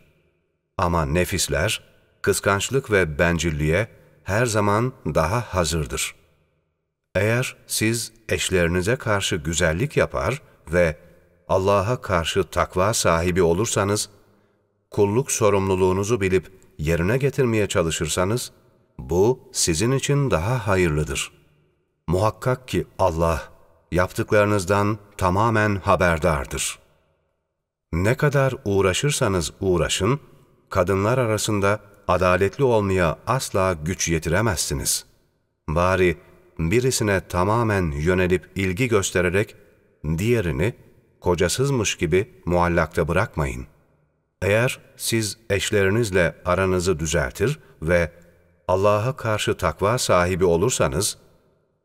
Ama nefisler, kıskançlık ve bencilliğe her zaman daha hazırdır. Eğer siz eşlerinize karşı güzellik yapar ve Allah'a karşı takva sahibi olursanız, kulluk sorumluluğunuzu bilip yerine getirmeye çalışırsanız, bu sizin için daha hayırlıdır. Muhakkak ki Allah yaptıklarınızdan tamamen haberdardır. Ne kadar uğraşırsanız uğraşın, kadınlar arasında adaletli olmaya asla güç yetiremezsiniz. Bari birisine tamamen yönelip ilgi göstererek diğerini kocasızmış gibi muallakta bırakmayın. Eğer siz eşlerinizle aranızı düzeltir ve Allah'a karşı takva sahibi olursanız,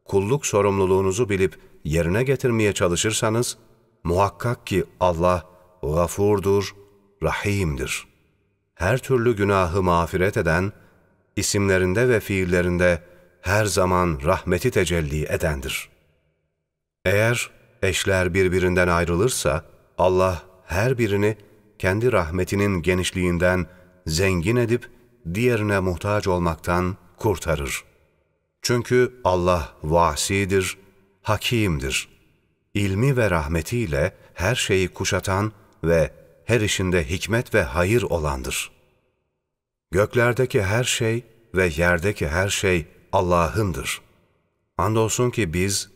kulluk sorumluluğunuzu bilip yerine getirmeye çalışırsanız, muhakkak ki Allah gafurdur, rahimdir. Her türlü günahı mağfiret eden, isimlerinde ve fiillerinde her zaman rahmeti tecelli edendir. Eğer eşler birbirinden ayrılırsa, Allah her birini kendi rahmetinin genişliğinden zengin edip, diğerine muhtaç olmaktan kurtarır. Çünkü Allah vasidir, hakimdir. İlmi ve rahmetiyle her şeyi kuşatan ve her işinde hikmet ve hayır olandır. Göklerdeki her şey ve yerdeki her şey Allah'ındır. Andolsun ki biz,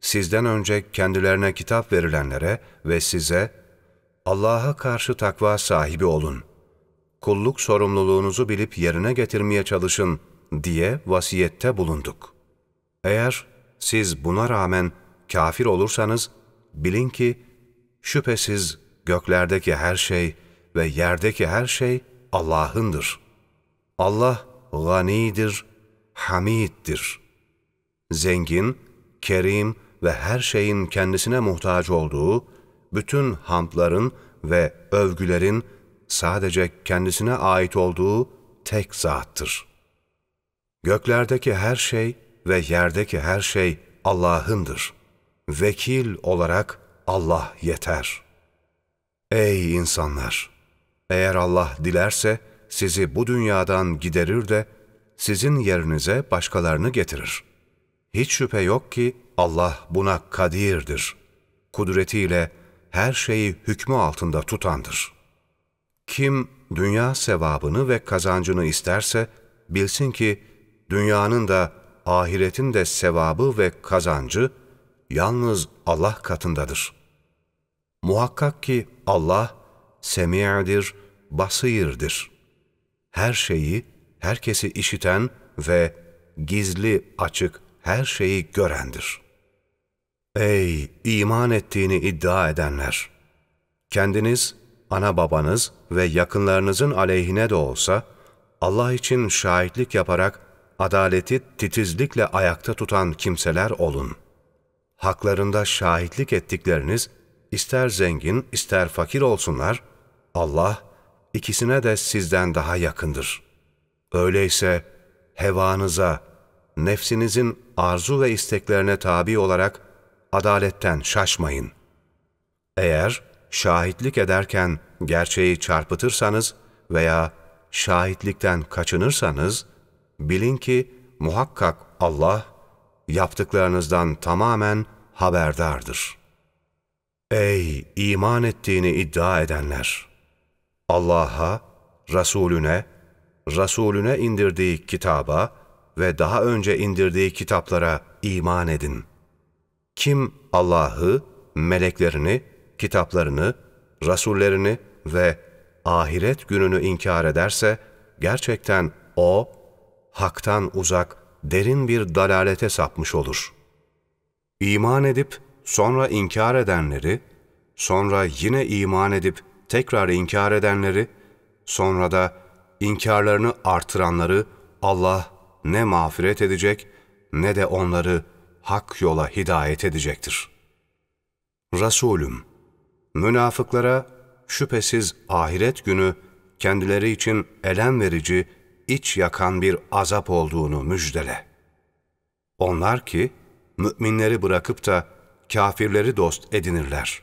sizden önce kendilerine kitap verilenlere ve size, Allah'a karşı takva sahibi olun. Kulluk sorumluluğunuzu bilip yerine getirmeye çalışın diye vasiyette bulunduk. Eğer siz buna rağmen kafir olursanız, bilin ki şüphesiz göklerdeki her şey ve yerdeki her şey Allah'ındır. Allah ganidir, hamiddir. Zengin, kerim ve her şeyin kendisine muhtaç olduğu, bütün hamdların ve övgülerin sadece kendisine ait olduğu tek zattır. Göklerdeki her şey ve yerdeki her şey Allah'ındır. Vekil olarak Allah yeter. Ey insanlar! Eğer Allah dilerse sizi bu dünyadan giderir de sizin yerinize başkalarını getirir. Hiç şüphe yok ki Allah buna kadirdir. Kudretiyle her şeyi hükmü altında tutandır. Kim dünya sevabını ve kazancını isterse bilsin ki dünyanın da ahiretin de sevabı ve kazancı yalnız Allah katındadır. Muhakkak ki Allah semi'dir, basirdir. Her şeyi, herkesi işiten ve gizli açık her şeyi görendir. Ey iman ettiğini iddia edenler! Kendiniz, ana babanız ve yakınlarınızın aleyhine de olsa, Allah için şahitlik yaparak adaleti titizlikle ayakta tutan kimseler olun. Haklarında şahitlik ettikleriniz, ister zengin ister fakir olsunlar, Allah ikisine de sizden daha yakındır. Öyleyse hevanıza, nefsinizin arzu ve isteklerine tabi olarak adaletten şaşmayın. Eğer şahitlik ederken gerçeği çarpıtırsanız veya şahitlikten kaçınırsanız, bilin ki muhakkak Allah yaptıklarınızdan tamamen haberdardır. Ey iman ettiğini iddia edenler! Allah'a, Resulüne, Resulüne indirdiği kitaba ve daha önce indirdiği kitaplara iman edin. Kim Allah'ı, meleklerini, kitaplarını, rasullerini ve ahiret gününü inkar ederse, gerçekten o, haktan uzak, derin bir dalalete sapmış olur. İman edip sonra inkar edenleri, sonra yine iman edip tekrar inkar edenleri, sonra da inkarlarını artıranları Allah ne mağfiret edecek ne de onları hak yola hidayet edecektir. Resulüm, münafıklara şüphesiz ahiret günü kendileri için elem verici, iç yakan bir azap olduğunu müjdele. Onlar ki, müminleri bırakıp da kafirleri dost edinirler.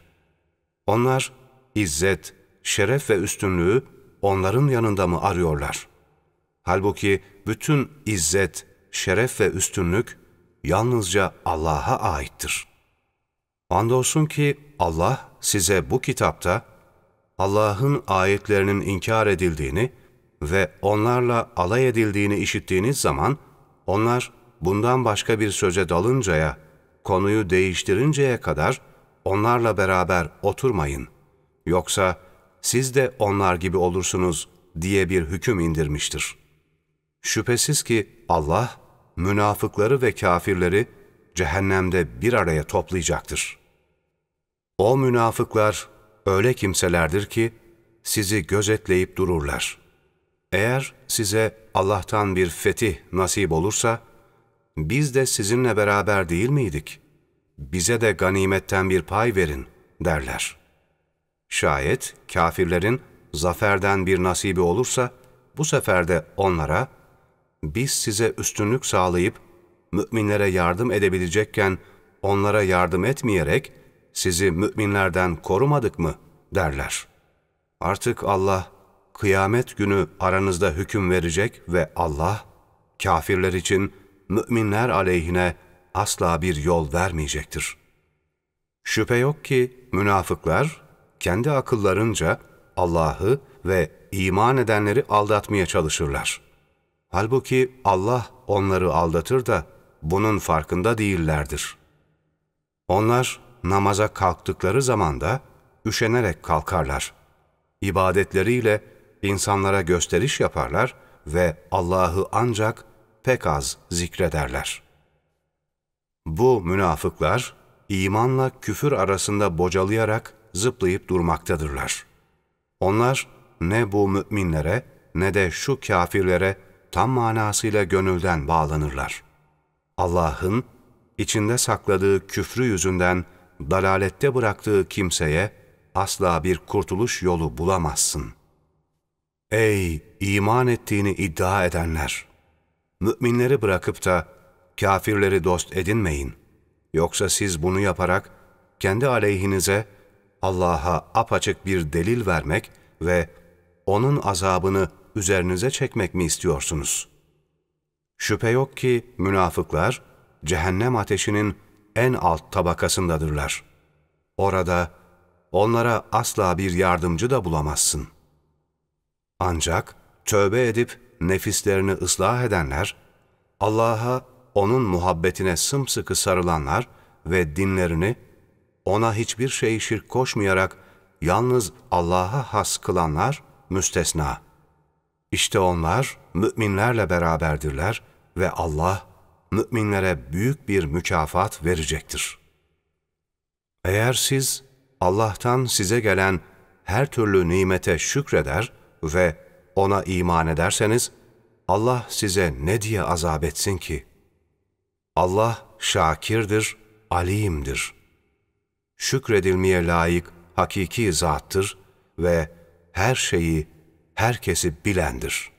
Onlar, izzet, şeref ve üstünlüğü onların yanında mı arıyorlar? Halbuki bütün izzet, şeref ve üstünlük yalnızca Allah'a aittir. Andolsun ki Allah size bu kitapta Allah'ın ayetlerinin inkar edildiğini ve onlarla alay edildiğini işittiğiniz zaman onlar bundan başka bir söze dalıncaya, konuyu değiştirinceye kadar onlarla beraber oturmayın. Yoksa siz de onlar gibi olursunuz diye bir hüküm indirmiştir. Şüphesiz ki Allah münafıkları ve kafirleri cehennemde bir araya toplayacaktır. O münafıklar öyle kimselerdir ki sizi gözetleyip dururlar. Eğer size Allah'tan bir fetih nasip olursa, biz de sizinle beraber değil miydik? Bize de ganimetten bir pay verin derler. Şayet kafirlerin zaferden bir nasibi olursa, bu sefer de onlara, biz size üstünlük sağlayıp, müminlere yardım edebilecekken, onlara yardım etmeyerek, sizi müminlerden korumadık mı derler. Artık Allah kıyamet günü aranızda hüküm verecek ve Allah kafirler için müminler aleyhine asla bir yol vermeyecektir. Şüphe yok ki münafıklar kendi akıllarınca Allah'ı ve iman edenleri aldatmaya çalışırlar. Halbuki Allah onları aldatır da bunun farkında değillerdir. Onlar namaza kalktıkları zaman da üşenerek kalkarlar. İbadetleriyle insanlara gösteriş yaparlar ve Allah'ı ancak pek az zikrederler. Bu münafıklar imanla küfür arasında bocalayarak zıplayıp durmaktadırlar. Onlar ne bu müminlere ne de şu kafirlere tam manasıyla gönülden bağlanırlar. Allah'ın içinde sakladığı küfrü yüzünden dalalette bıraktığı kimseye asla bir kurtuluş yolu bulamazsın. Ey iman ettiğini iddia edenler! Müminleri bırakıp da kafirleri dost edinmeyin. Yoksa siz bunu yaparak kendi aleyhinize Allah'a apaçık bir delil vermek ve O'nun azabını üzerinize çekmek mi istiyorsunuz? Şüphe yok ki münafıklar cehennem ateşinin en alt tabakasındadırlar. Orada onlara asla bir yardımcı da bulamazsın. Ancak tövbe edip nefislerini ıslah edenler, Allah'a O'nun muhabbetine sımsıkı sarılanlar ve dinlerini O'na hiçbir şey şirk koşmayarak yalnız Allah'a has kılanlar müstesna. İşte onlar müminlerle beraberdirler ve Allah müminlere büyük bir mükafat verecektir. Eğer siz Allah'tan size gelen her türlü nimete şükreder ve O'na iman ederseniz, Allah size ne diye azap etsin ki? Allah şakirdir, alimdir. Şükredilmeye layık hakiki zattır ve her şeyi, herkesi bilendir.''